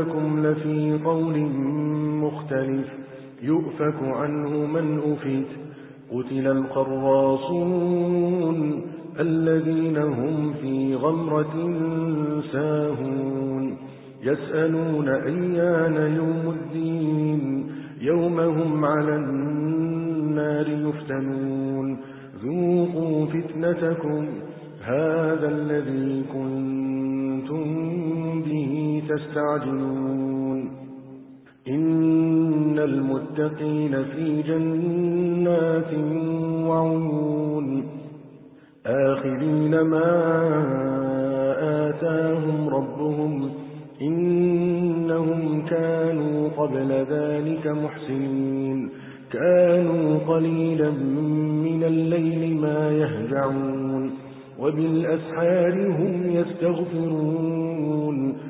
إنكم لفي قول مختلف يؤفك عنه من أفت قتل القراصون الذين هم في غمرة ساهون. يسألون أيان يوم الدين. يوم هم على النار يفتنون. ذوقوا فتنتكم. هذا الذي كنتم تستعجلون. إن المتقين في جنات وعيون. آخرين ما آتاهم ربهم. إنهم كانوا قبل ذلك محسنين. كانوا قليلا من الليل ما يهجعون. وبالأسحار هم يستغفرون.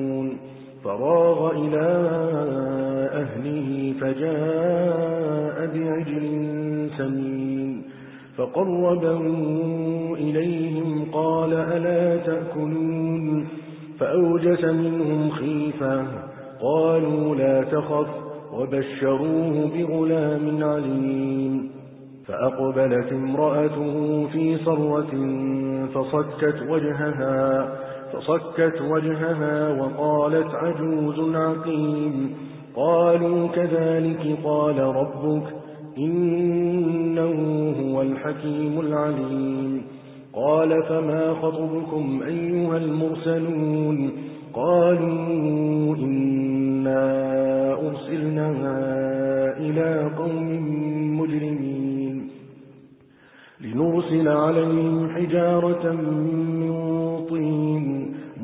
فراغ إلى أهله فجاء بعجل سمين فقربه إليهم قال ألا تأكلون فأوجس منهم خيفة قالوا لا تخف وبشروه بغلام عليم فأقبلت امرأته في صرة فصكت وجهها فصكت وجهها وقالت عجوز عقيم. قالوا كذلك قال ربك إنه هو الحكيم العليم. قال فما خطبكم أيها المرسلون؟ قالوا إنا أرسلنا إلى قوم مجرمين. لنرسل عليهم حجارة من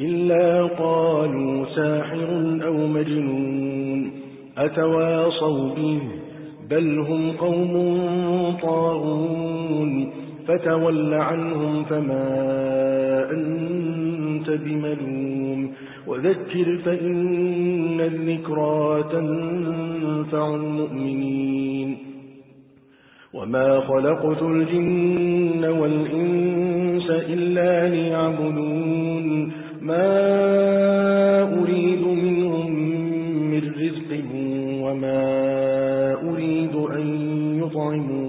إلا قالوا ساحر أو مجنون أتواصوا به بل هم قوم طاغون فتول عنهم فما أنت بملوم وذكر فإن الذكرى تنفع المؤمنين وما خلقت الجن والإنس إلا ليعبدون